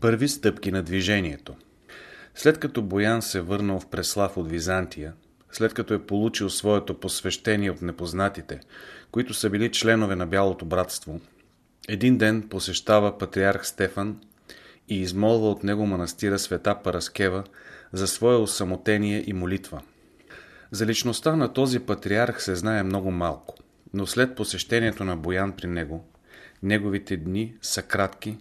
Първи стъпки на движението След като Боян се върнал в Преслав от Византия, след като е получил своето посвещение от непознатите, които са били членове на Бялото братство, един ден посещава патриарх Стефан и измолва от него манастира Света Параскева за свое осамотение и молитва. За личността на този патриарх се знае много малко, но след посещението на Боян при него, неговите дни са кратки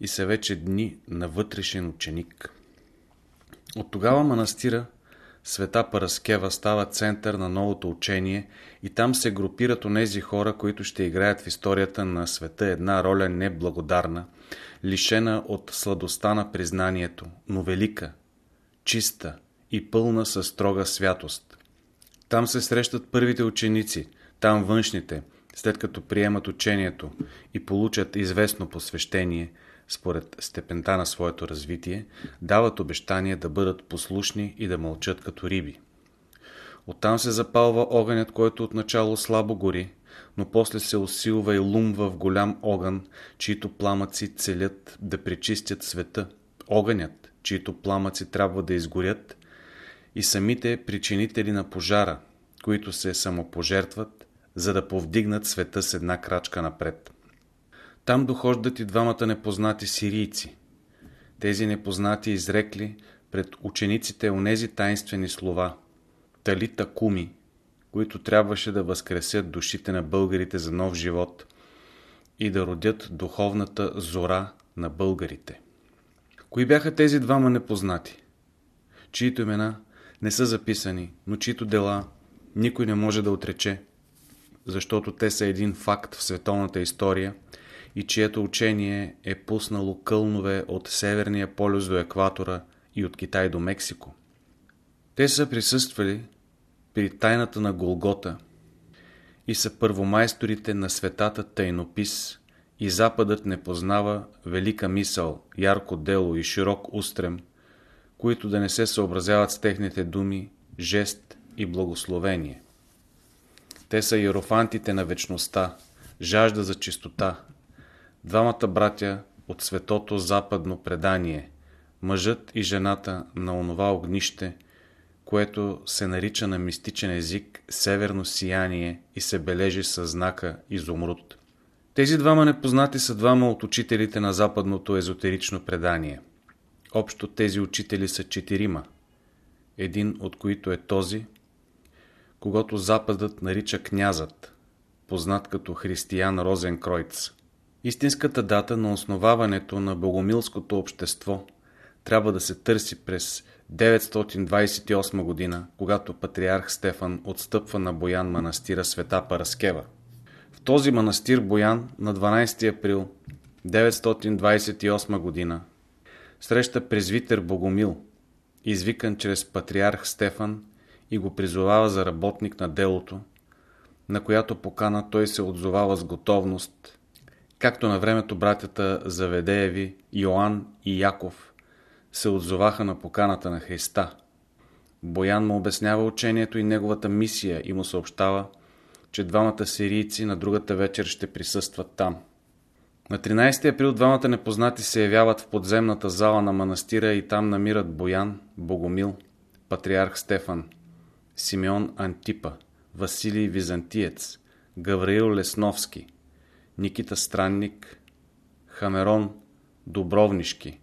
и са вече дни на вътрешен ученик. От тогава манастира Света Параскева става център на новото учение и там се групират онези хора, които ще играят в историята на света една роля неблагодарна, лишена от сладостта на признанието, но велика, чиста и пълна със строга святост. Там се срещат първите ученици, там външните, след като приемат учението и получат известно посвещение – според степента на своето развитие, дават обещание да бъдат послушни и да мълчат като риби. Оттам се запалва огънят, който отначало слабо гори, но после се усилва и лумва в голям огън, чието пламъци целят да пречистят света. Огънят, чието пламъци трябва да изгорят, и самите причинители на пожара, които се самопожертват, за да повдигнат света с една крачка напред. Там дохождат и двамата непознати сирийци. Тези непознати изрекли пред учениците онези тайнствени слова Талита Куми, които трябваше да възкресят душите на българите за нов живот и да родят духовната зора на българите. Кои бяха тези двама непознати, чието имена не са записани, но чието дела никой не може да отрече, защото те са един факт в световната история – и чието учение е пуснало кълнове от Северния полюс до екватора и от Китай до Мексико. Те са присъствали при тайната на Голгота и са първомайсторите на светата тайнопис и Западът не познава велика мисъл, ярко дело и широк устрем, които да не се съобразяват с техните думи, жест и благословение. Те са иерофантите на вечността, жажда за чистота, Двамата братя от светото западно предание, мъжът и жената на онова огнище, което се нарича на мистичен език северно сияние и се бележи с знака изумруд. Тези двама непознати са двама от учителите на западното езотерично предание. Общо тези учители са четирима, един от които е този, когато Западът нарича князът, познат като християн Розен Кройц. Истинската дата на основаването на богомилското общество трябва да се търси през 928 година, когато патриарх Стефан отстъпва на Боян манастира Света Параскева. В този манастир Боян на 12 април 928 година среща презвитер Богомил, извикан чрез патриарх Стефан и го призовава за работник на делото, на която покана той се отзовава с готовност Както на времето братята Заведееви, Йоанн и Яков се отзоваха на поканата на Христа. Боян му обяснява учението и неговата мисия и му съобщава, че двамата сирийци на другата вечер ще присъстват там. На 13 април двамата непознати се явяват в подземната зала на манастира и там намират Боян, Богомил, Патриарх Стефан, Симеон Антипа, Василий Византиец, Гавраил Лесновски – Никита Странник, Хамерон Добровнишки,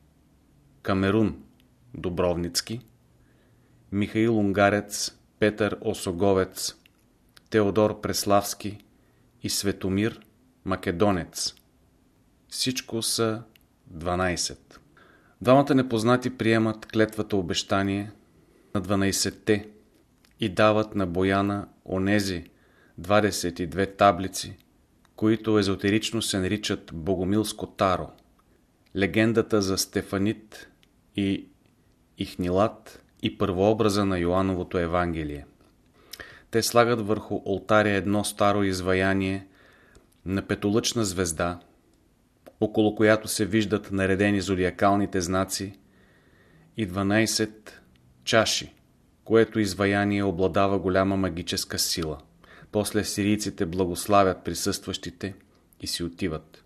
Камерун Добровницки, Михаил Унгарец, Петър Осоговец, Теодор Преславски и Светомир Македонец. Всичко са 12. Двамата непознати приемат клетвата обещание на 12-те и дават на Бояна онези 22 таблици, които езотерично се наричат Богомилско таро. Легендата за Стефанит и Ихнилат и първообраза на Йоановото Евангелие. Те слагат върху алтаря едно старо изваяние на петолъчна звезда, около която се виждат наредени зодиакалните знаци и 12 чаши, което изваяние обладава голяма магическа сила – после сирийците благославят присъстващите и си отиват.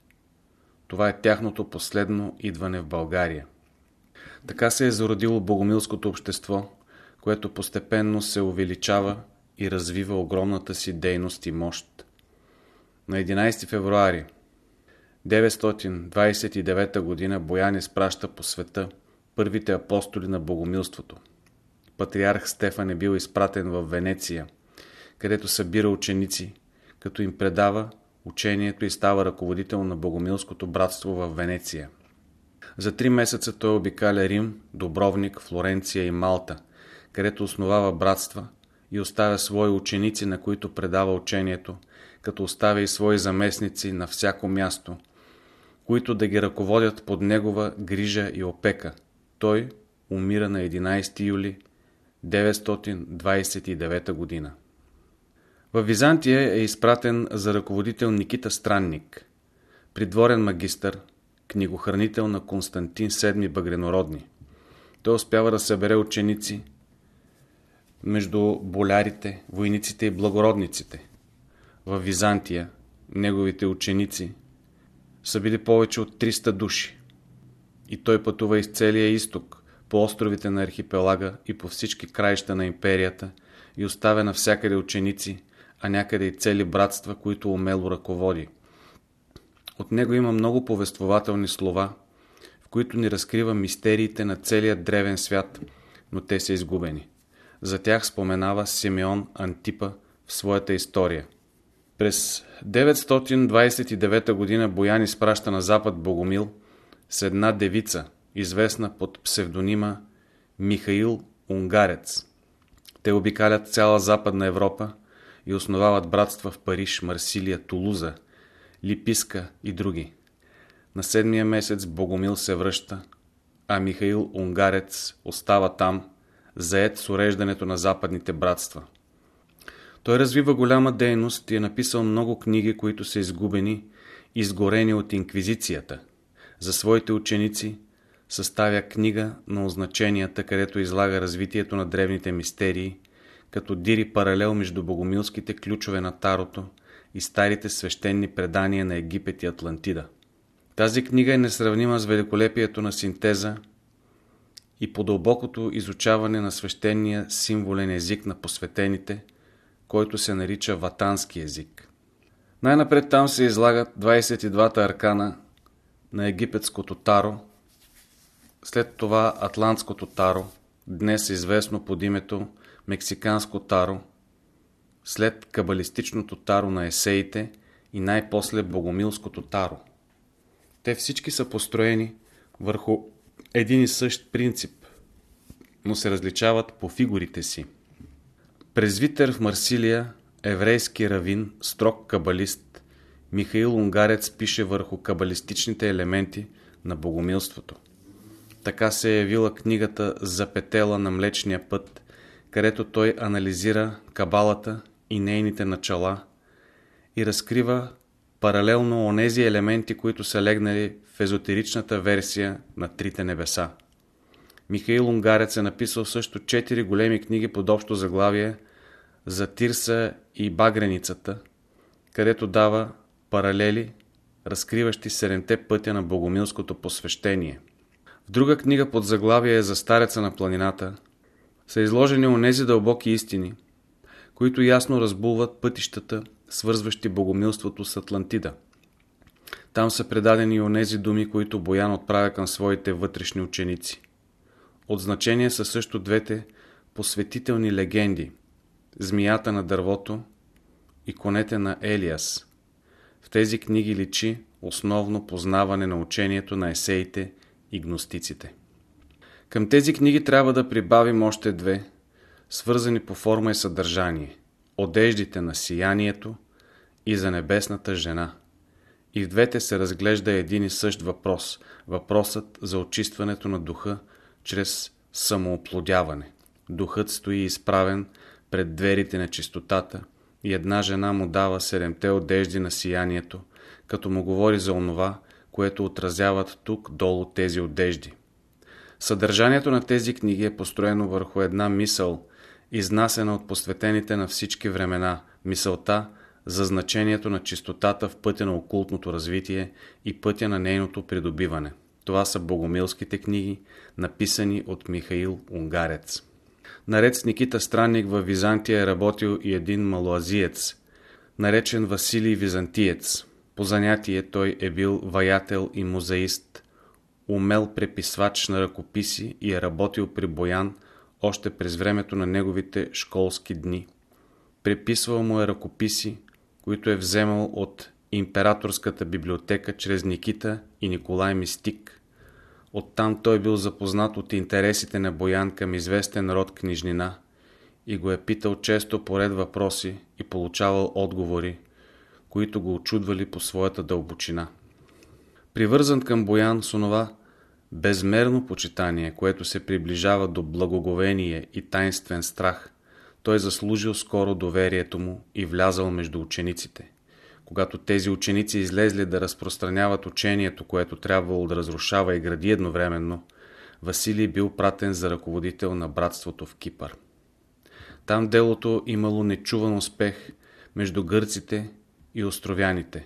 Това е тяхното последно идване в България. Така се е зародило богомилското общество, което постепенно се увеличава и развива огромната си дейност и мощ. На 11 февруари 929 г. Боян изпраща по света първите апостоли на богомилството. Патриарх Стефан е бил изпратен в Венеция, където събира ученици, като им предава учението и става ръководител на богомилското братство в Венеция. За три месеца той обикаля Рим, Добровник, Флоренция и Малта, където основава братства и оставя свои ученици, на които предава учението, като оставя и свои заместници на всяко място, които да ги ръководят под негова грижа и опека. Той умира на 11 юли 929 година. В Византия е изпратен за ръководител Никита Странник, придворен магистър, книгохранител на Константин VII Багренородни. Той успява да събере ученици между болярите, войниците и благородниците. В Византия неговите ученици са били повече от 300 души. И той пътува из целия изток, по островите на архипелага и по всички краища на империята и оставя навсякъде ученици, а някъде и цели братства, които умело ръководи. От него има много повествователни слова, в които ни разкрива мистериите на целия древен свят, но те са изгубени. За тях споменава Симеон Антипа в своята история. През 929 г. Боян изпраща на запад Богомил с една девица, известна под псевдонима Михаил Унгарец. Те обикалят цяла Западна Европа и основават братства в Париж, Марсилия, Тулуза, Липиска и други. На седмия месец Богомил се връща, а Михаил Унгарец остава там, заед с уреждането на западните братства. Той развива голяма дейност и е написал много книги, които са изгубени, изгорени от инквизицията. За своите ученици съставя книга на означенията, където излага развитието на древните мистерии, като дири паралел между богомилските ключове на Тарото и старите свещени предания на Египет и Атлантида. Тази книга е несравнима с великолепието на синтеза и по дълбокото изучаване на свещения символен език на посветените, който се нарича ватански език. Най-напред там се излагат 22-та аркана на египетското таро, след това атлантското таро, днес известно под името мексиканско таро, след кабалистичното таро на есеите и най-после богомилското таро. Те всички са построени върху един и същ принцип, но се различават по фигурите си. Презвитер в Марсилия, еврейски равин, строг кабалист, Михаил Унгарец пише върху кабалистичните елементи на богомилството. Така се е явила книгата за петела на Млечния път, където той анализира кабалата и нейните начала и разкрива паралелно онези елементи, които са легнали в езотеричната версия на Трите небеса. Михаил Унгарец е написал също четири големи книги под общо заглавие за Тирса и Багреницата, където дава паралели, разкриващи седемте пътя на богомилското посвещение. В друга книга под заглавие за Стареца на планината са изложени онези дълбоки истини, които ясно разбулват пътищата, свързващи богомилството с Атлантида. Там са предадени и онези думи, които Боян отправя към своите вътрешни ученици. От значение са също двете посветителни легенди – Змията на дървото и конете на Елиас. В тези книги личи основно познаване на учението на есеите и гностиците. Към тези книги трябва да прибавим още две, свързани по форма и съдържание – Одеждите на сиянието и за небесната жена. И в двете се разглежда един и същ въпрос – въпросът за очистването на духа чрез самооплодяване. Духът стои изправен пред дверите на чистотата и една жена му дава седемте одежди на сиянието, като му говори за онова, което отразяват тук долу тези одежди. Съдържанието на тези книги е построено върху една мисъл, изнасена от посветените на всички времена, мисълта за значението на чистотата в пътя на окултното развитие и пътя на нейното придобиване. Това са богомилските книги, написани от Михаил Унгарец. Наред с Никита Странник в Византия е работил и един малоазиец, наречен Василий Византиец. По занятие той е бил ваятел и музеист, умел преписвач на ръкописи и е работил при Боян още през времето на неговите школски дни. Преписвал му е ръкописи, които е вземал от императорската библиотека чрез Никита и Николай Мистик. Оттам той бил запознат от интересите на Боян към известен род книжнина и го е питал често поред въпроси и получавал отговори, които го очудвали по своята дълбочина. Привързан към Боян с онова безмерно почитание, което се приближава до благоговение и тайнствен страх, той заслужил скоро доверието му и влязал между учениците. Когато тези ученици излезли да разпространяват учението, което трябвало да разрушава и гради едновременно, Василий бил пратен за ръководител на братството в Кипър. Там делото имало нечуван успех между гърците и островяните.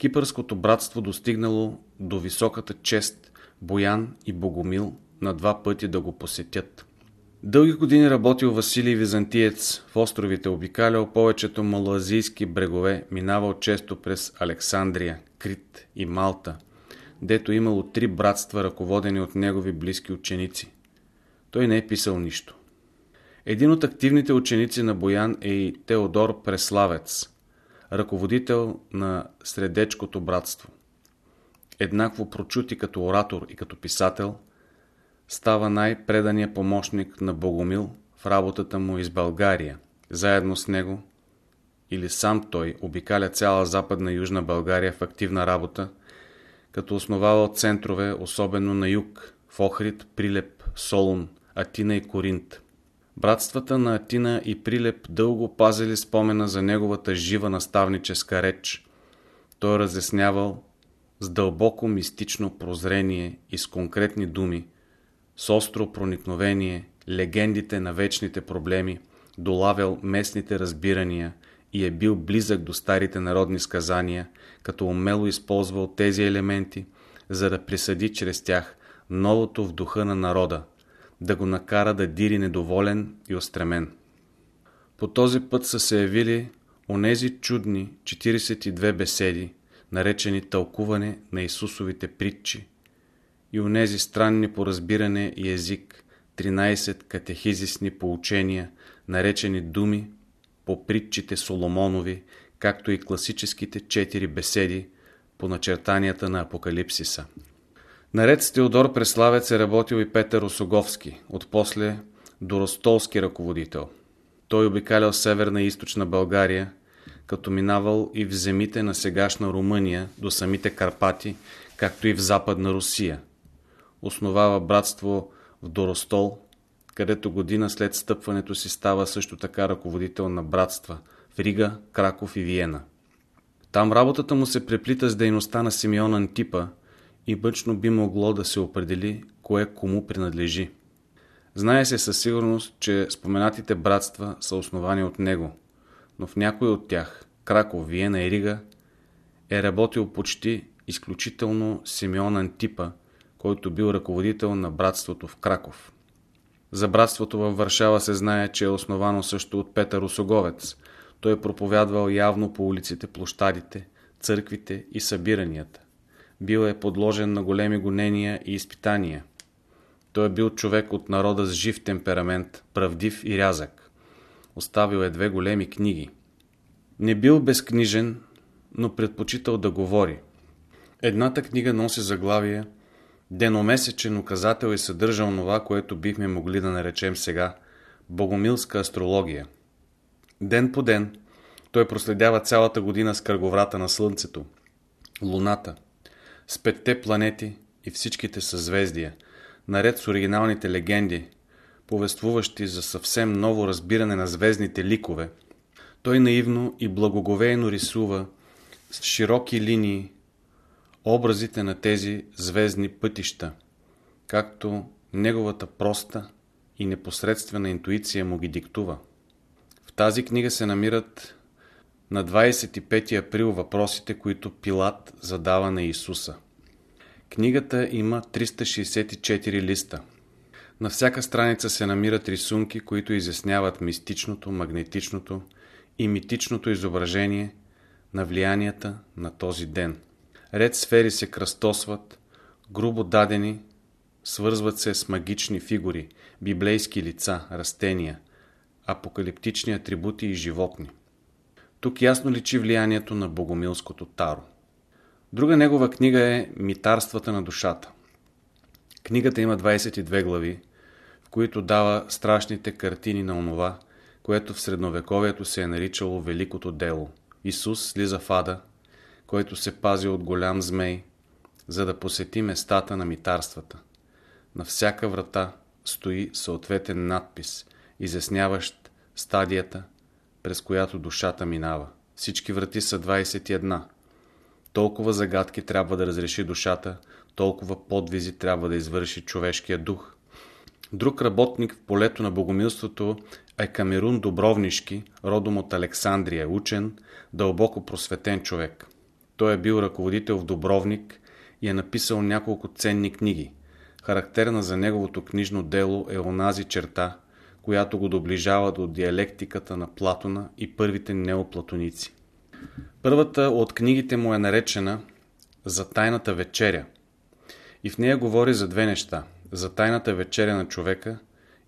Кипърското братство достигнало до високата чест Боян и Богомил на два пъти да го посетят. Дълги години работил Василий Византиец в островите, обикалял повечето малоазийски брегове, минавал често през Александрия, Крит и Малта, дето имало три братства, ръководени от негови близки ученици. Той не е писал нищо. Един от активните ученици на Боян е и Теодор Преславец, ръководител на Средечкото братство. Еднакво прочути като оратор и като писател, става най-преданият помощник на Богомил в работата му из България. Заедно с него или сам той обикаля цяла западна и южна България в активна работа, като основава центрове, особено на юг, в Охрид, Прилеп, Солун, Атина и Коринт. Братствата на Атина и Прилеп дълго пазили спомена за неговата жива наставническа реч. Той разяснявал с дълбоко мистично прозрение и с конкретни думи, с остро проникновение, легендите на вечните проблеми, долавял местните разбирания и е бил близък до старите народни сказания, като умело използвал тези елементи, за да присъди чрез тях новото в духа на народа, да го накара да дири недоволен и устремен. По този път са се явили онези чудни 42 беседи, наречени тълкуване на Исусовите притчи, и онези странни по разбиране и език, 13 катехизисни поучения, наречени думи по притчите Соломонови, както и класическите четири беседи по начертанията на Апокалипсиса. Наред с Теодор Преславец е работил и Петър Осоговски, отпосле Доростолски ръководител. Той обикалял северна и източна България, като минавал и в земите на сегашна Румъния до самите Карпати, както и в западна Русия. Основава братство в Доростол, където година след стъпването си става също така ръководител на братства в Рига, Краков и Виена. Там работата му се преплита с дейността на Симеон Антипа, и бъчно би могло да се определи кое кому принадлежи. Знае се със сигурност, че споменатите братства са основани от него, но в някой от тях, Краков, Виена и Рига, е работил почти изключително Симеон Антипа, който бил ръководител на братството в Краков. За братството във Варшава се знае, че е основано също от Петър Осоговец. Той е проповядвал явно по улиците, площадите, църквите и събиранията бил е подложен на големи гонения и изпитания. Той е бил човек от народа с жив темперамент, правдив и рязък. Оставил е две големи книги. Не бил безкнижен, но предпочитал да говори. Едната книга носи заглавие Деномесечен указател и съдържа онова, което бихме могли да наречем сега Богомилска астрология. Ден по ден той проследява цялата година с кръговрата на Слънцето, Луната, с петте планети и всичките съзвездия, наред с оригиналните легенди, повествуващи за съвсем ново разбиране на звездните ликове, той наивно и благоговейно рисува с широки линии образите на тези звездни пътища, както неговата проста и непосредствена интуиция му ги диктува. В тази книга се намират на 25 април въпросите, които Пилат задава на Исуса. Книгата има 364 листа. На всяка страница се намират рисунки, които изясняват мистичното, магнетичното и митичното изображение на влиянията на този ден. Ред сфери се кръстосват, грубо дадени, свързват се с магични фигури, библейски лица, растения, апокалиптични атрибути и животни. Тук ясно личи влиянието на богомилското таро. Друга негова книга е Митарствата на душата. Книгата има 22 глави, в които дава страшните картини на онова, което в средновековието се е наричало Великото дело. Исус слиза в ада, който се пази от голям змей, за да посети местата на митарствата. На всяка врата стои съответен надпис, изясняващ стадията, през която душата минава. Всички врати са 21. Толкова загадки трябва да разреши душата, толкова подвизи трябва да извърши човешкия дух. Друг работник в полето на богомилството е Камерун Добровнишки, родом от Александрия, учен, дълбоко просветен човек. Той е бил ръководител в Добровник и е написал няколко ценни книги. Характерна за неговото книжно дело е онази черта, която го доближава до диалектиката на Платона и първите неоплатоници. Първата от книгите му е наречена За тайната вечеря и в нея говори за две неща – за тайната вечеря на човека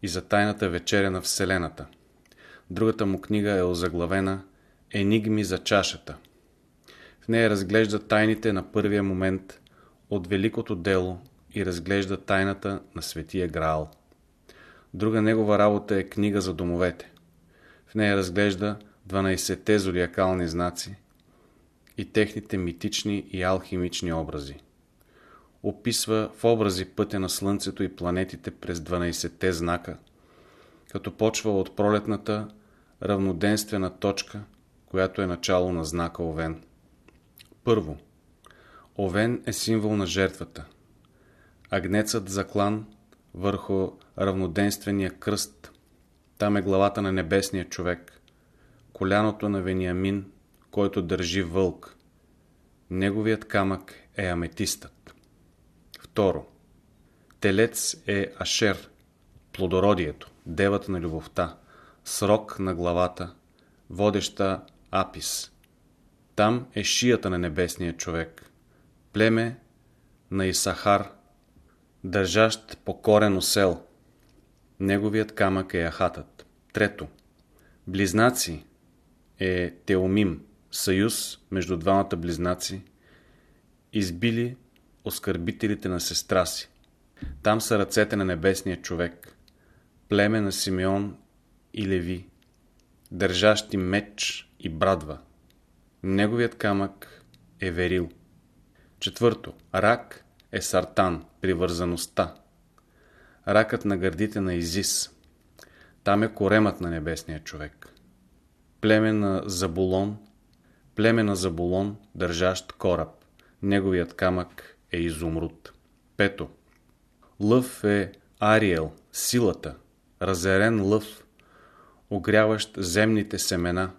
и за тайната вечеря на Вселената. Другата му книга е озаглавена Енигми за чашата. В нея разглежда тайните на първия момент от великото дело и разглежда тайната на Светия Граал. Друга негова работа е книга за домовете. В нея разглежда 12-те зодиакални знаци и техните митични и алхимични образи. Описва в образи пътя на Слънцето и планетите през 12-те знака, като почва от пролетната равноденствена точка, която е начало на знака Овен. Първо. Овен е символ на жертвата. Агнецът заклан върху равноденствения кръст. Там е главата на небесния човек. Коляното на Вениамин, който държи вълк. Неговият камък е аметистът. Второ. Телец е Ашер, плодородието, девата на любовта, срок на главата, водеща Апис. Там е шията на небесния човек. Племе на Исахар, държащ покорен осел. Неговият камък е ахатът. Трето. Близнаци е Теомим, съюз между двамата близнаци, избили оскърбителите на сестра си. Там са ръцете на небесния човек, племе на Симеон и Леви, държащи меч и брадва. Неговият камък е Верил. Четвърто. Рак е Сартан, привързаността. Ракът на гърдите на Изис. Там е коремът на небесния човек. Племе на Забулон, племе на Забулон, държащ кораб. Неговият камък е изумруд. Пето. Лъв е Ариел, силата, разерен лъв, огряващ земните семена.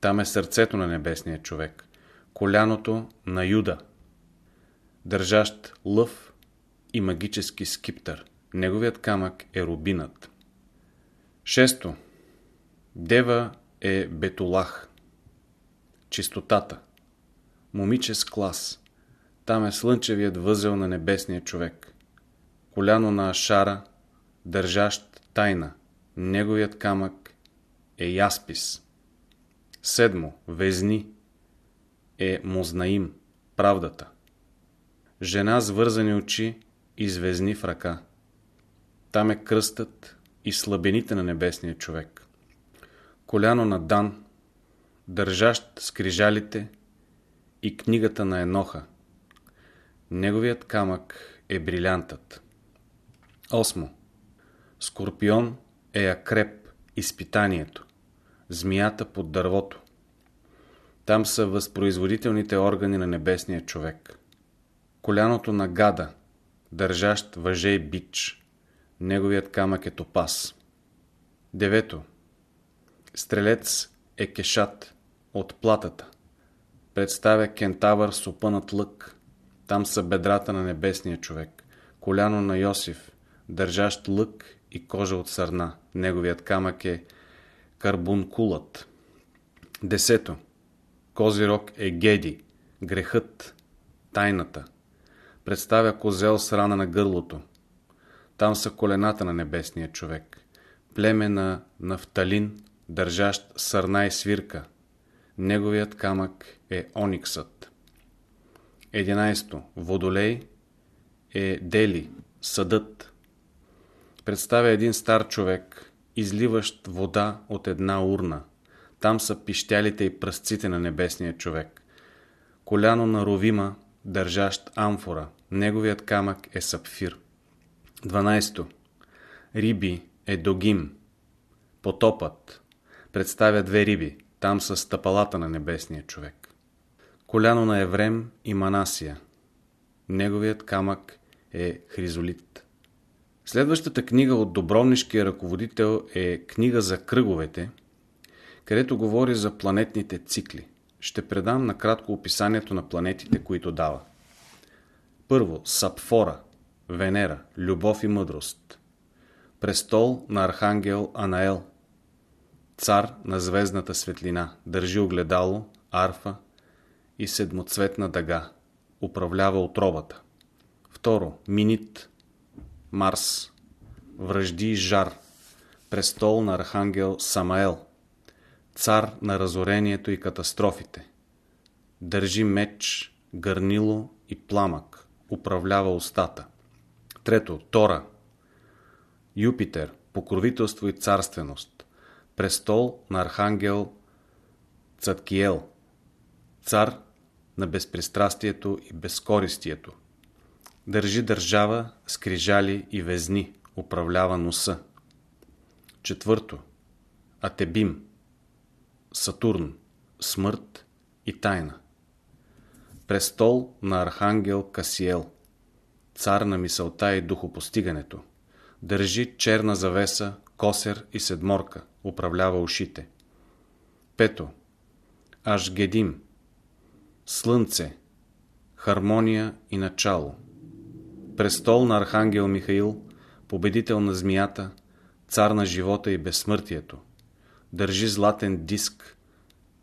Там е сърцето на небесния човек, коляното на Юда, държащ лъв и магически скиптър. Неговият камък е рубинът. Шесто. Дева е Бетулах. Чистотата. Момиче с клас. Там е слънчевият възел на небесния човек. Коляно на Ашара, държащ тайна. Неговият камък е Яспис. Седмо. Везни е Мознаим, правдата. Жена с вързани очи и звезни в ръка. Там е кръстът и слабените на небесния човек. Коляно на Дан, държащ скрижалите и книгата на Еноха. Неговият камък е брилянтът. Осмо. Скорпион е акреп, изпитанието, змията под дървото. Там са възпроизводителните органи на небесния човек. Коляното на гада, държащ въже и бич. Неговият камък е топас. Девето. Стрелец е кешат, от платата. Представя кентавър с опънат лък. Там са бедрата на небесния човек. Коляно на Йосиф, държащ лък и кожа от сърна. Неговият камък е карбункулът. Десето. Козирог е Геди, грехът, тайната. Представя козел с рана на гърлото. Там са колената на небесния човек. Племе на Нафталин, държащ сърна и свирка. Неговият камък е ониксът. 11. Водолей е Дели, съдът. Представя един стар човек, изливащ вода от една урна. Там са пищялите и пръстците на небесния човек. Коляно на Ровима, държащ амфора. Неговият камък е сапфир. 12. Риби е Догим. Потопът. Представя две риби. Там са стъпалата на небесния човек. Коляно на Еврем и Манасия. Неговият камък е Хризолит. Следващата книга от Добровнишкия ръководител е книга за кръговете, където говори за планетните цикли. Ще предам накратко описанието на планетите, които дава. Първо, Сапфора, Венера, любов и мъдрост. Престол на Архангел Анаел, цар на звездната светлина, държи огледало, арфа и седмоцветна дъга, управлява отробата. Второ, Минит, Марс, връжди и жар, престол на Архангел Самаел, цар на разорението и катастрофите. Държи меч, гърнило и пламък, управлява устата. Трето, Тора, Юпитер, покровителство и царственост, престол на Архангел Цаткиел, цар на безпристрастието и безкористието. Държи държава, скрижали и везни, управлява носа. Четвърто. Атебим. Сатурн. Смърт и тайна. Престол на Архангел Касиел. Цар на мисълта и духопостигането. Държи черна завеса, косер и седморка. Управлява ушите. Пето. Ашгедим. Слънце. Хармония и начало престол на Архангел Михаил, победител на змията, цар на живота и безсмъртието. Държи златен диск,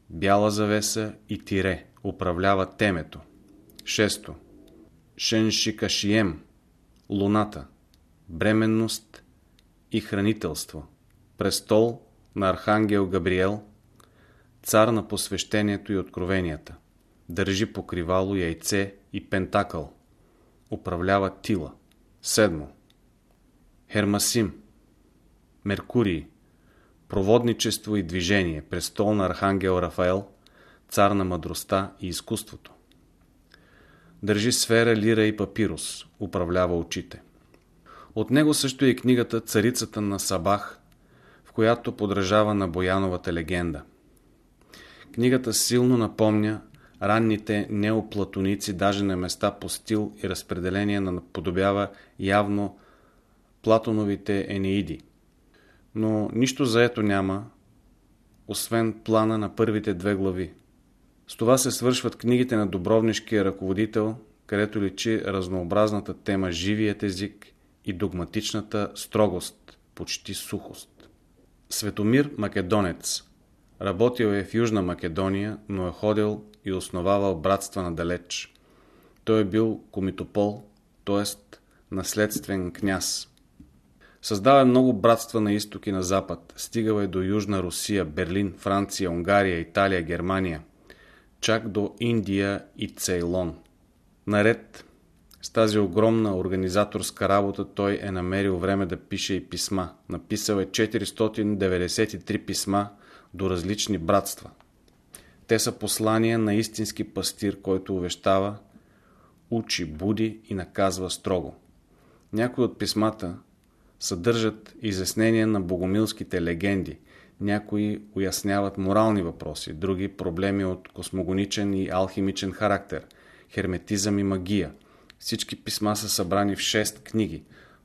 бяла завеса и тире, управлява темето. Шесто. Шеншикашием, луната, бременност и хранителство. Престол на Архангел Габриел, цар на посвещението и откровенията. Държи покривало, яйце и пентакъл управлява Тила. Седмо. Хермасим. Меркурий. Проводничество и движение. Престол на Архангел Рафаел. Цар на мъдростта и изкуството. Държи сфера, лира и папирус. Управлява очите. От него също е книгата Царицата на Сабах, в която подражава на Бояновата легенда. Книгата силно напомня ранните неоплатоници даже на места по стил и разпределение на наподобява явно Платоновите Енеиди. Но нищо заето няма, освен плана на първите две глави. С това се свършват книгите на Добровнишкия ръководител, където личи разнообразната тема живият език и догматичната строгост, почти сухост. Светомир Македонец Работил е в Южна Македония, но е ходил и основавал братства надалеч. Той е бил комитопол, т.е. наследствен княз. Създава много братства на изток и на запад. Стигал е до Южна Русия, Берлин, Франция, Унгария, Италия, Германия. Чак до Индия и Цейлон. Наред с тази огромна организаторска работа той е намерил време да пише и писма. Написал е 493 писма до различни братства. Те са послания на истински пастир, който увещава, учи, буди и наказва строго. Някои от писмата съдържат изяснения на богомилските легенди, някои уясняват морални въпроси, други проблеми от космогоничен и алхимичен характер, херметизъм и магия. Всички писма са събрани в 6 книги.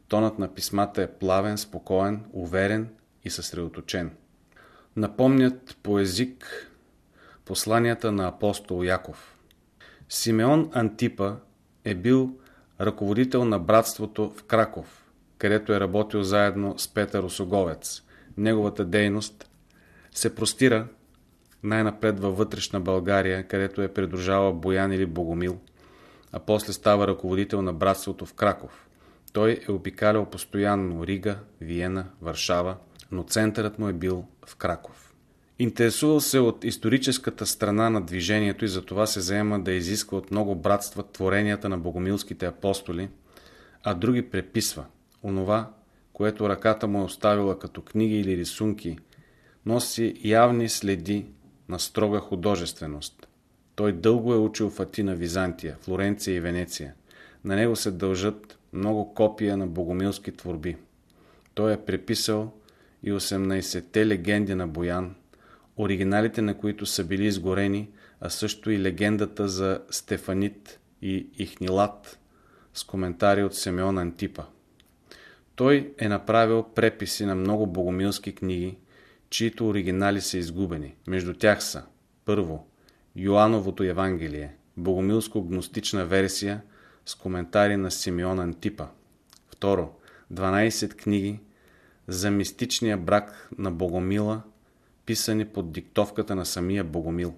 Тонът на писмата е плавен, спокоен, уверен и съсредоточен. Напомнят по език Посланията на апостол Яков Симеон Антипа е бил ръководител на братството в Краков, където е работил заедно с Петър Осоговец. Неговата дейност се простира най-напред във вътрешна България, където е придружава Боян или Богомил, а после става ръководител на братството в Краков. Той е обикалял постоянно Рига, Виена, Варшава, но центърът му е бил в Краков. Интересувал се от историческата страна на движението и затова се заема да изисква от много братства творенията на богомилските апостоли, а други преписва. Онова, което ръката му е оставила като книги или рисунки, носи явни следи на строга художественост. Той дълго е учил в Атина, Византия, Флоренция и Венеция. На него се дължат много копия на богомилски творби. Той е преписал и 18-те легенди на Боян, оригиналите на които са били изгорени, а също и легендата за Стефанит и Ихнилат с коментари от Семеон Антипа. Той е направил преписи на много богомилски книги, чието оригинали са изгубени. Между тях са първо Йоановото Евангелие, богомилско-гностична версия с коментари на Симеон Антипа. Второ, 12 книги за мистичния брак на Богомила, писани под диктовката на самия Богомил.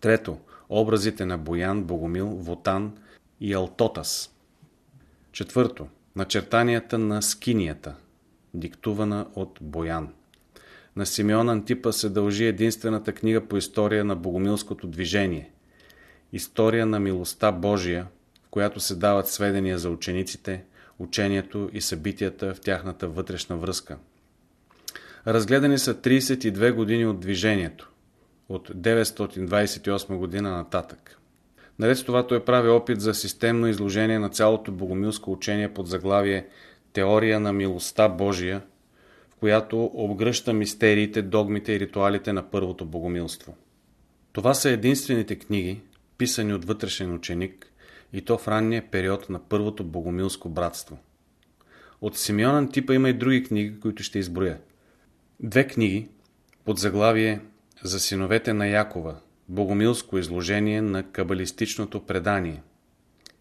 Трето, образите на Боян, Богомил, Вотан и Алтотас. Четвърто, начертанията на скинията, диктувана от Боян. На Симеон Антипа се дължи единствената книга по история на богомилското движение. История на милостта Божия, в която се дават сведения за учениците, учението и събитията в тяхната вътрешна връзка. Разгледани са 32 години от движението, от 928 година нататък. Наред с това той прави опит за системно изложение на цялото богомилско учение под заглавие Теория на милостта Божия, в която обгръща мистериите, догмите и ритуалите на първото богомилство. Това са единствените книги, писани от вътрешен ученик, и то в ранния период на първото богомилско братство. От Симеон Антипа има и други книги, които ще изброя. Две книги под заглавие За синовете на Якова, богомилско изложение на кабалистичното предание.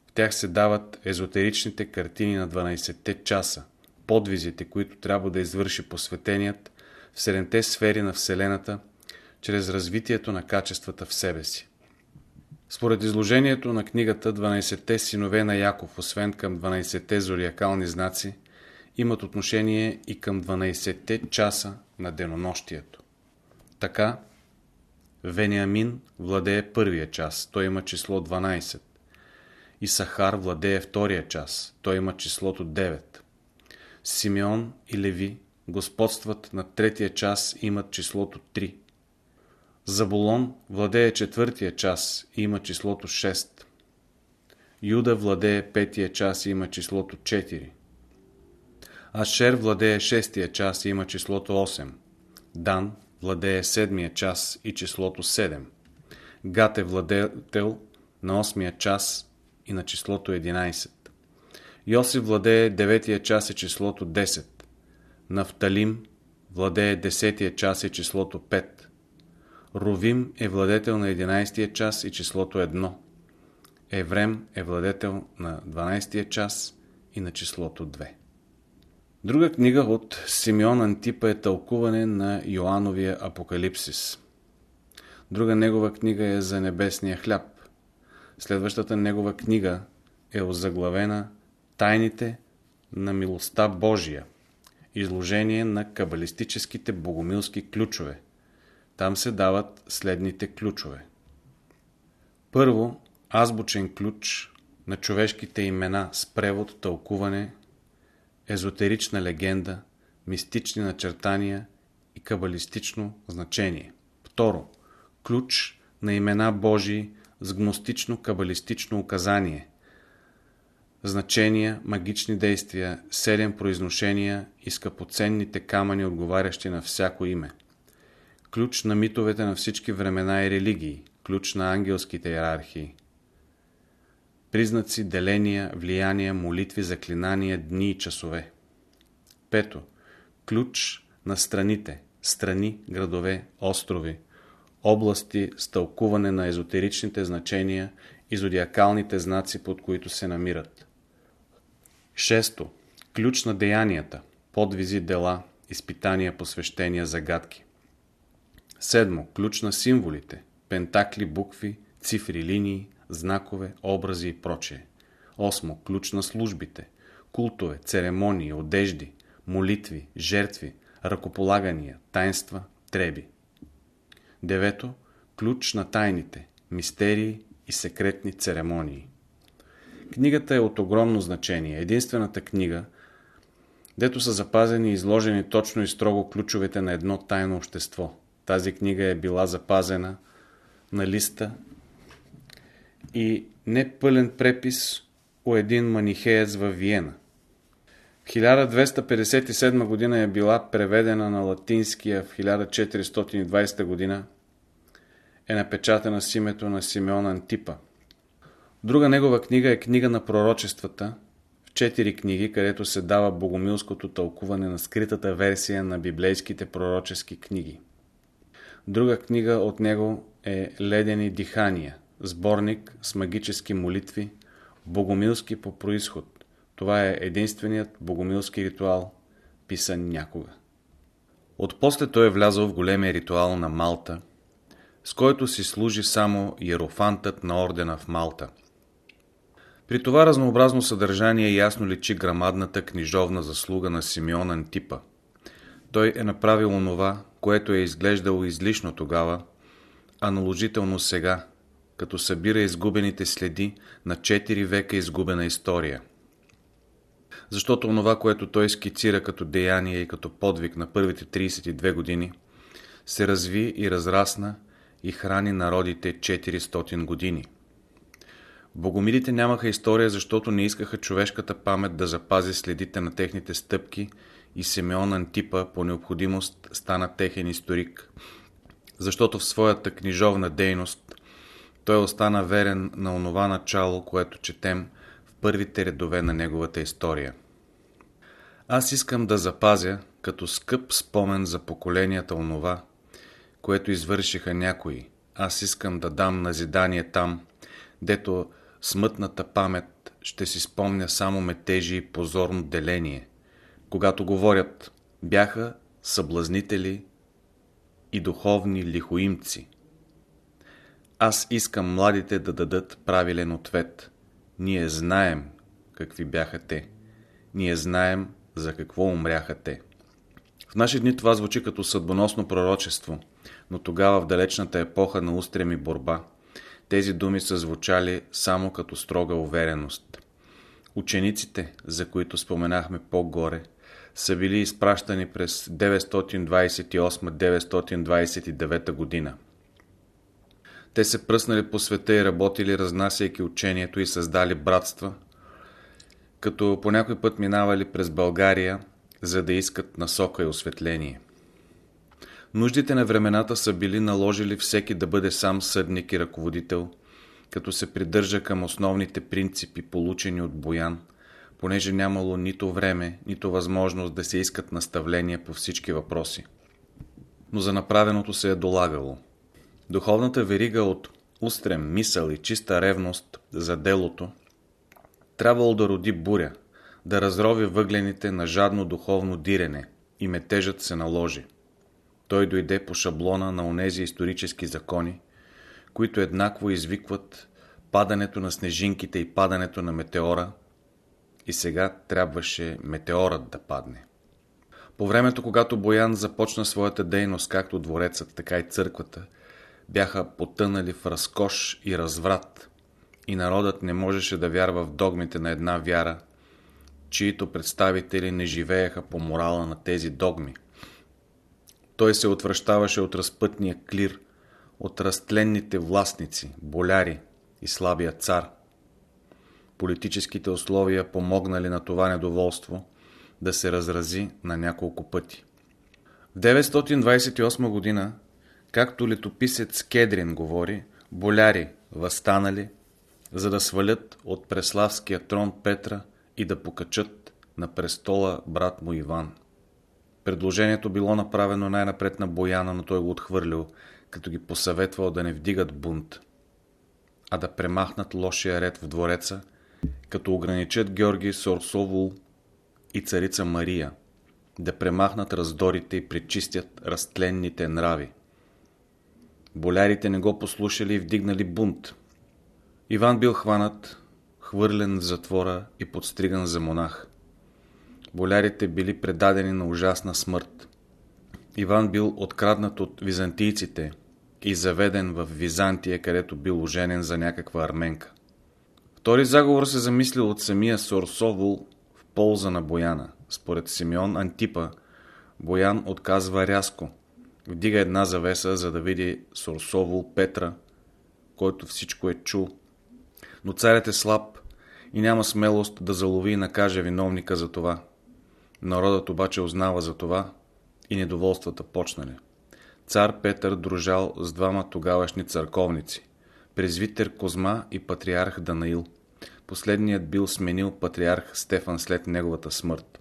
В тях се дават езотеричните картини на 12-те часа, подвизите, които трябва да извърши посветеният в седемте сфери на Вселената, чрез развитието на качествата в себе си. Според изложението на книгата 12-те синове на Яков, освен към 12-те зодиакални знаци, имат отношение и към 12-те часа на денонощието. Така, Вениамин владее първия час, той има число 12. И Сахар владее втория час, той има числото 9. Симеон и Леви господстват на третия час имат числото 3. Заболон владее четвъртия час има числото 6. Юда владее петия час и има числото 4. Ашер владее шестия час и има числото 8. Дан владее седмия час и числото 7. Гат е владетел на 8 час и на числото 11. Йосиф владее 9 час и числото 10. Нафталим владее 10 час и числото 5. Ровим е владетел на 11 час и числото 1. Еврем е владетел на 12 час и на числото 2. Друга книга от Симеон Антипа е тълкуване на Йоановия Апокалипсис. Друга негова книга е за небесния хляб. Следващата негова книга е озаглавена Тайните на милостта Божия. Изложение на кабалистическите богомилски ключове. Там се дават следните ключове. Първо, азбучен ключ на човешките имена с превод, тълкуване, езотерична легенда, мистични начертания и кабалистично значение. Второ, ключ на имена Божии с гностично-кабалистично указание. Значения, магични действия, седем произношения и скъпоценните камъни, отговарящи на всяко име. Ключ на митовете на всички времена и религии. Ключ на ангелските иерархии признаци, деления, влияния, молитви, заклинания, дни и часове. Пето. Ключ на страните, страни, градове, острови, области с тълкуване на езотеричните значения и зодиакалните знаци, под които се намират. Шесто. Ключ на деянията, подвизи дела, изпитания, посвещения, загадки. Седмо. Ключ на символите, пентакли, букви, цифри, линии, знакове, образи и прочее. Осмо. Ключ на службите, култове, церемонии, одежди, молитви, жертви, ръкополагания, тайнства, треби. Девето. Ключ на тайните, мистерии и секретни церемонии. Книгата е от огромно значение. Единствената книга, дето са запазени и изложени точно и строго ключовете на едно тайно общество. Тази книга е била запазена на листа и непълен препис у един манихеец във Виена. В 1257 година е била преведена на латинския, в 1420 година е напечатана с името на Симеон Антипа. Друга негова книга е книга на пророчествата, в четири книги, където се дава богомилското тълкуване на скритата версия на библейските пророчески книги. Друга книга от него е Ледени дихания, сборник с магически молитви, богомилски по происход. Това е единственият богомилски ритуал, писан някога. Отпосле той е влязъл в големия ритуал на Малта, с който си служи само иерофантът на ордена в Малта. При това разнообразно съдържание ясно личи грамадната книжовна заслуга на Симеон Антипа. Той е направил онова, което е изглеждало излишно тогава, а наложително сега, като събира изгубените следи на 4 века изгубена история. Защото онова, което той скицира като деяние и като подвиг на първите 32 години, се разви и разрасна и храни народите 400 години. Богомилите нямаха история, защото не искаха човешката памет да запази следите на техните стъпки и Симеон Антипа по необходимост стана техен историк, защото в своята книжовна дейност той остана верен на онова начало, което четем в първите редове на неговата история. Аз искам да запазя като скъп спомен за поколенията онова, което извършиха някои. Аз искам да дам назидание там, дето смътната памет ще си спомня само метежи и позорно деление. Когато говорят, бяха съблазнители и духовни лихоимци. Аз искам младите да дадат правилен ответ. Ние знаем какви бяха те. Ние знаем за какво умряха те. В наши дни това звучи като съдбоносно пророчество, но тогава в далечната епоха на устрем и борба – тези думи са звучали само като строга увереност. Учениците, за които споменахме по-горе, са били изпращани през 928-929 година. Те се пръснали по света и работили, разнасяйки учението и създали братства, като по някой път минавали през България, за да искат насока и осветление. Нуждите на времената са били наложили всеки да бъде сам съдник и ръководител, като се придържа към основните принципи, получени от Боян, понеже нямало нито време, нито възможност да се искат наставления по всички въпроси. Но за направеното се е долагало. Духовната верига от устрем, мисъл и чиста ревност за делото трябвало да роди буря, да разрови въглените на жадно духовно дирене и метежът се наложи. Той дойде по шаблона на онези исторически закони, които еднакво извикват падането на снежинките и падането на метеора и сега трябваше метеорът да падне. По времето, когато Боян започна своята дейност, както дворецът, така и църквата, бяха потънали в разкош и разврат и народът не можеше да вярва в догмите на една вяра, чието представители не живееха по морала на тези догми – той се отвръщаваше от разпътния клир, от разтленните властници, боляри и слабия цар. Политическите условия помогнали на това недоволство да се разрази на няколко пъти. В 928 година, както летописец Кедрин говори, боляри възстанали, за да свалят от преславския трон Петра и да покачат на престола брат му Иван. Предложението било направено най-напред на Бояна, но той го отхвърлил, като ги посъветвал да не вдигат бунт, а да премахнат лошия ред в двореца, като ограничат Георги Сорсовул и царица Мария, да премахнат раздорите и пречистят разтленните нрави. Болярите не го послушали и вдигнали бунт. Иван бил хванат, хвърлен в затвора и подстриган за монах. Болярите били предадени на ужасна смърт. Иван бил откраднат от византийците и заведен в Византия, където бил оженен за някаква арменка. Втори заговор се замислил от самия Сорсовул в полза на Бояна. Според Симеон Антипа, Боян отказва рязко. Вдига една завеса, за да види Сорсовул Петра, който всичко е чул. Но царят е слаб и няма смелост да залови и накаже виновника за това. Народът обаче узнава за това и недоволствата почнали. Цар Петър дружал с двама тогавашни църковници – презвитер Козма и патриарх Данаил. Последният бил сменил патриарх Стефан след неговата смърт.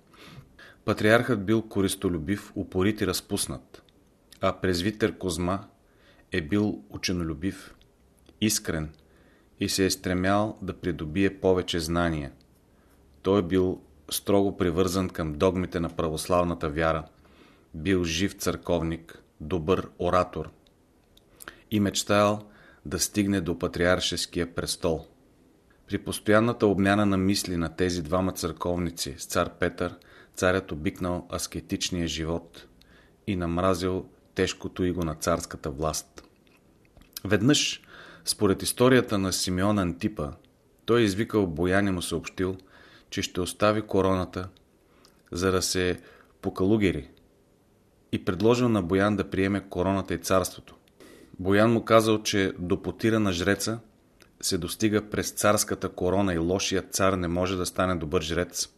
Патриархът бил користолюбив, упорит и разпуснат, а презвитер Козма е бил ученолюбив, искрен и се е стремял да придобие повече знания. Той е бил строго привързан към догмите на православната вяра, бил жив църковник, добър оратор и мечтаял да стигне до патриаршеския престол. При постоянната обмяна на мисли на тези двама църковници с цар Петър, царят обикнал аскетичния живот и намразил тежкото иго на царската власт. Веднъж, според историята на Симеон Антипа, той извикал Боян и му съобщил, че ще остави короната, за да се покалугери и предложил на Боян да приеме короната и царството. Боян му казал, че до потира на жреца се достига през царската корона и лошият цар не може да стане добър жрец.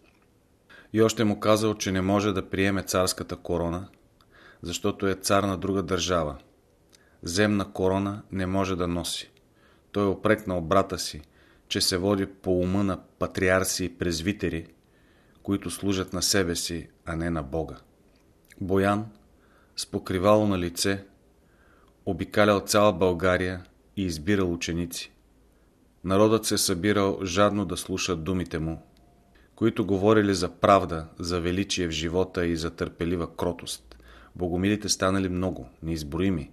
И още му казал, че не може да приеме царската корона, защото е цар на друга държава. Земна корона не може да носи. Той опрекнал брата си, че се води по ума на патриарси и презвитери, които служат на себе си, а не на Бога. Боян, с покривало на лице, обикалял цяла България и избирал ученици. Народът се събирал жадно да слуша думите му, които говорили за правда, за величие в живота и за търпелива кротост. Богомилите станали много, неизброими.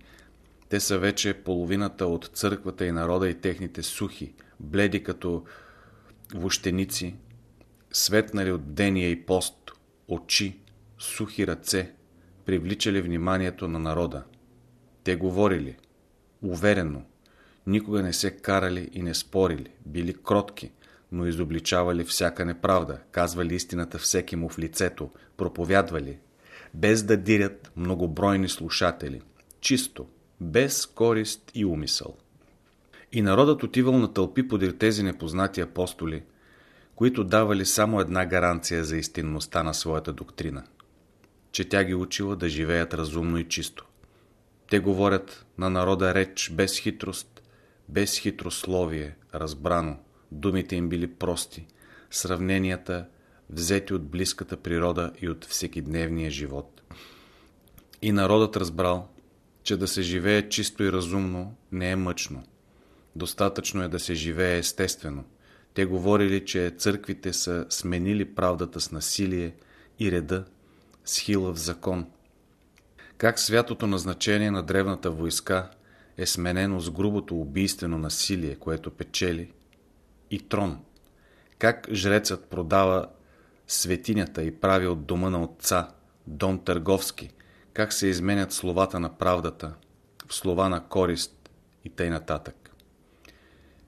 Те са вече половината от църквата и народа и техните сухи, бледи като вощеници, светнали от дения и пост, очи, сухи ръце, привличали вниманието на народа. Те говорили, уверено, никога не се карали и не спорили, били кротки, но изобличавали всяка неправда, казвали истината всеки му в лицето, проповядвали, без да дирят многобройни слушатели, чисто, без корист и умисъл. И народът отивал на тълпи подир тези непознати апостоли, които давали само една гаранция за истинността на своята доктрина, че тя ги учила да живеят разумно и чисто. Те говорят на народа реч без хитрост, без хитрословие, разбрано. Думите им били прости, сравненията взети от близката природа и от всекидневния живот. И народът разбрал, че да се живее чисто и разумно не е мъчно. Достатъчно е да се живее естествено. Те говорили, че църквите са сменили правдата с насилие и реда с хилав закон. Как святото назначение на древната войска е сменено с грубото убийствено насилие, което печели, и трон. Как жрецът продава светинята и прави от дома на отца, дом търговски, как се изменят словата на правдата в слова на корист и тъй нататък.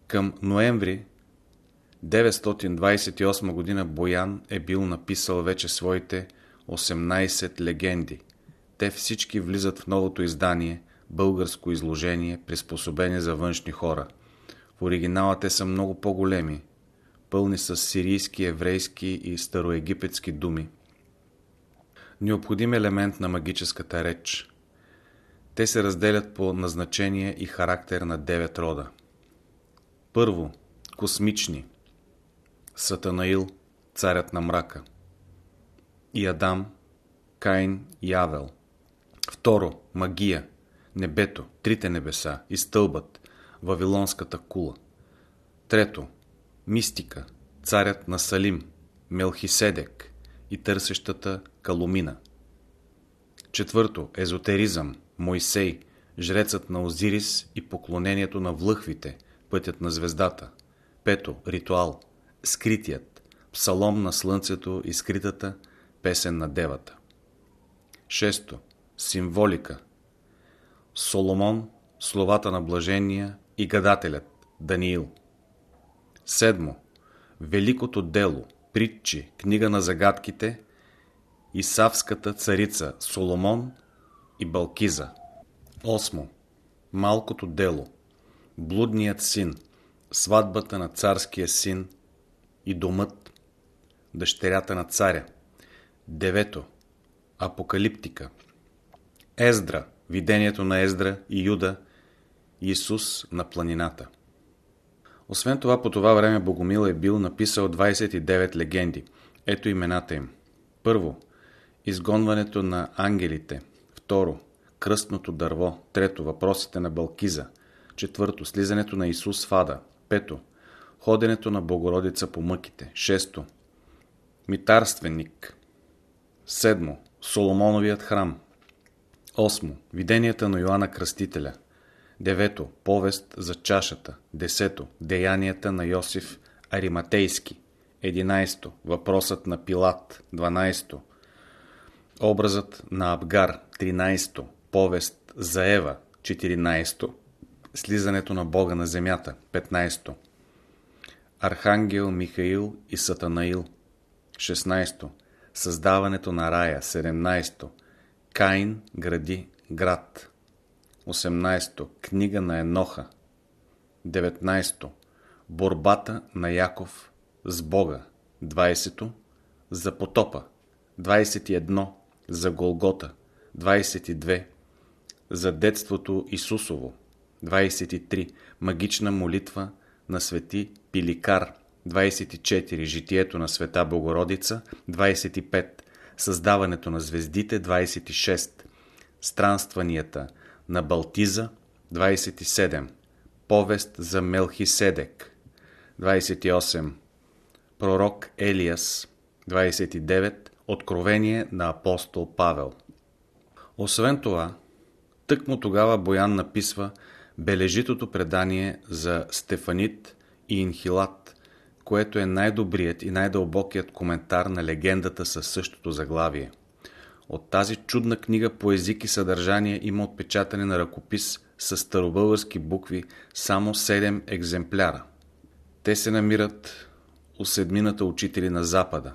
Към ноември 928 година Боян е бил написал вече своите 18 легенди. Те всички влизат в новото издание, българско изложение, приспособени за външни хора. В оригинала те са много по-големи, пълни с сирийски, еврейски и староегипетски думи. Необходим елемент на магическата реч. Те се разделят по назначение и характер на девет рода. Първо, космични. Сатанаил, царят на мрака. И Адам, Каин и Авел. Второ, магия. небето, трите небеса и стълбът, Вавилонската кула. Трето, мистика, царят на Салим, Мелхиседек и търсещата Калумина. Четвърто, езотеризъм, Мойсей, жрецът на Озирис и поклонението на влъхвите, пътят на звездата. Пето, ритуал, скритият, псалом на слънцето и скритата, песен на девата. Шесто, символика, Соломон, словата на блажения и гадателят, Даниил. Седмо, великото дело, притчи, книга на загадките, Исавската царица Соломон и Балкиза. Осмо. Малкото дело. Блудният син. Сватбата на царския син и домът. Дъщерята на царя. Девето. Апокалиптика. Ездра. Видението на Ездра и Юда. Исус на планината. Освен това, по това време Богомил е бил написал 29 легенди. Ето имената им. Първо. Изгонването на ангелите. Второ кръстното дърво. Трето, въпросите на Балкиза. Четвърто, слизането на Исус в Ада. Пето, ходенето на Богородица по мъките. Шесто, митарственик. Седмо, Соломоновият храм. Осмо, виденията на Йоанна Кръстителя. Девето, повест за чашата. Десето, деянията на Йосиф Ариматейски. Единайсто, въпросът на Пилат. Дванайсто, образът на Абгар. Тринайсто, Повест за Ева 14. Слизането на Бога на земята 15. Архангел Михаил и Сатанаил 16. Създаването на рая 17. Каин гради град 18. Книга на Еноха 19. Борбата на Яков с Бога 20. За потопа 21. За Голгота 22 за детството Исусово. 23. Магична молитва на свети Пиликар. 24. Житието на света Богородица. 25. Създаването на звездите. 26. Странстванията на Балтиза. 27. Повест за Мелхиседек. 28. Пророк Елиас. 29. Откровение на апостол Павел. Освен това, Тъкмо тогава Боян написва бележитото предание за Стефанит и Инхилат, което е най-добрият и най-дълбокият коментар на легендата със същото заглавие. От тази чудна книга по език и съдържание има отпечатане на ръкопис с старобългарски букви само 7 екземпляра. Те се намират у седмината учители на Запада.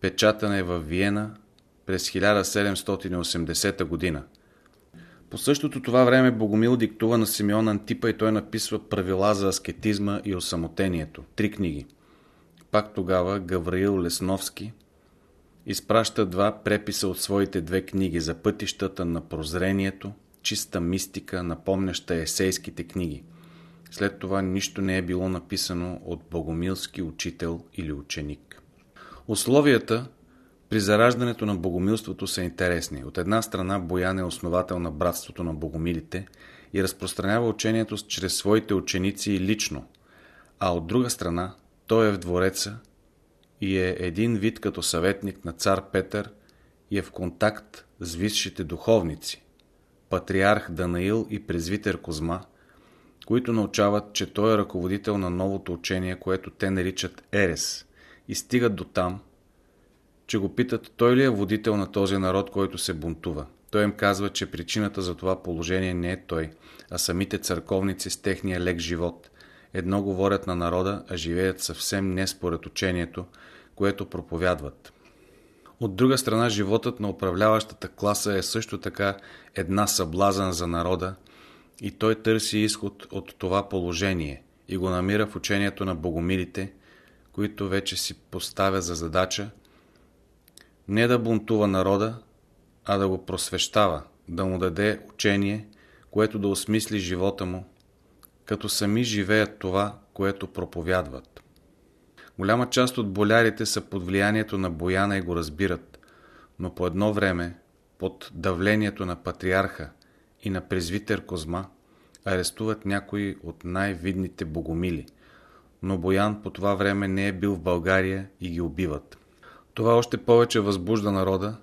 Печатана е в Виена през 1780 година. По същото това време Богомил диктува на Симеон Антипа и той написва правила за аскетизма и осамотението. Три книги. Пак тогава Гавраил Лесновски изпраща два преписа от своите две книги за пътищата на прозрението, чиста мистика, напомняща есейските книги. След това нищо не е било написано от богомилски учител или ученик. Условията при зараждането на богомилството са интересни. От една страна Боян е основател на братството на богомилите и разпространява учението чрез своите ученици лично, а от друга страна той е в двореца и е един вид като съветник на цар Петър и е в контакт с висшите духовници, патриарх Данаил и презвитер Козма, които научават, че той е ръководител на новото учение, което те наричат Ерес, и стигат до там, че го питат той ли е водител на този народ, който се бунтува. Той им казва, че причината за това положение не е той, а самите църковници с техния лек живот. Едно говорят на народа, а живеят съвсем не според учението, което проповядват. От друга страна, животът на управляващата класа е също така една съблазън за народа и той търси изход от това положение и го намира в учението на богомилите, които вече си поставя за задача не да бунтува народа, а да го просвещава, да му даде учение, което да осмисли живота му, като сами живеят това, което проповядват. Голяма част от болярите са под влиянието на Бояна и го разбират, но по едно време, под давлението на патриарха и на презвитер Козма арестуват някои от най-видните богомили, но Боян по това време не е бил в България и ги убиват. Това още повече възбужда народа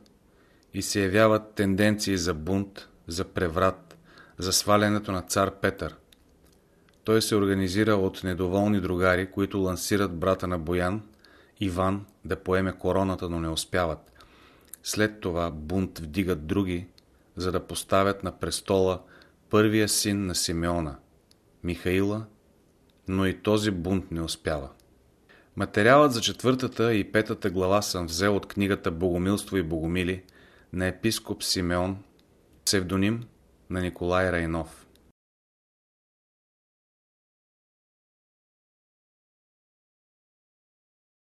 и се явяват тенденции за бунт, за преврат, за свалянето на цар Петър. Той се организира от недоволни другари, които лансират брата на Боян, Иван, да поеме короната, но не успяват. След това бунт вдигат други, за да поставят на престола първия син на Симеона, Михаила, но и този бунт не успява. Материалът за четвъртата и петата глава съм взел от книгата Богомилство и Богомили на епископ Симеон, псевдоним на Николай Райнов.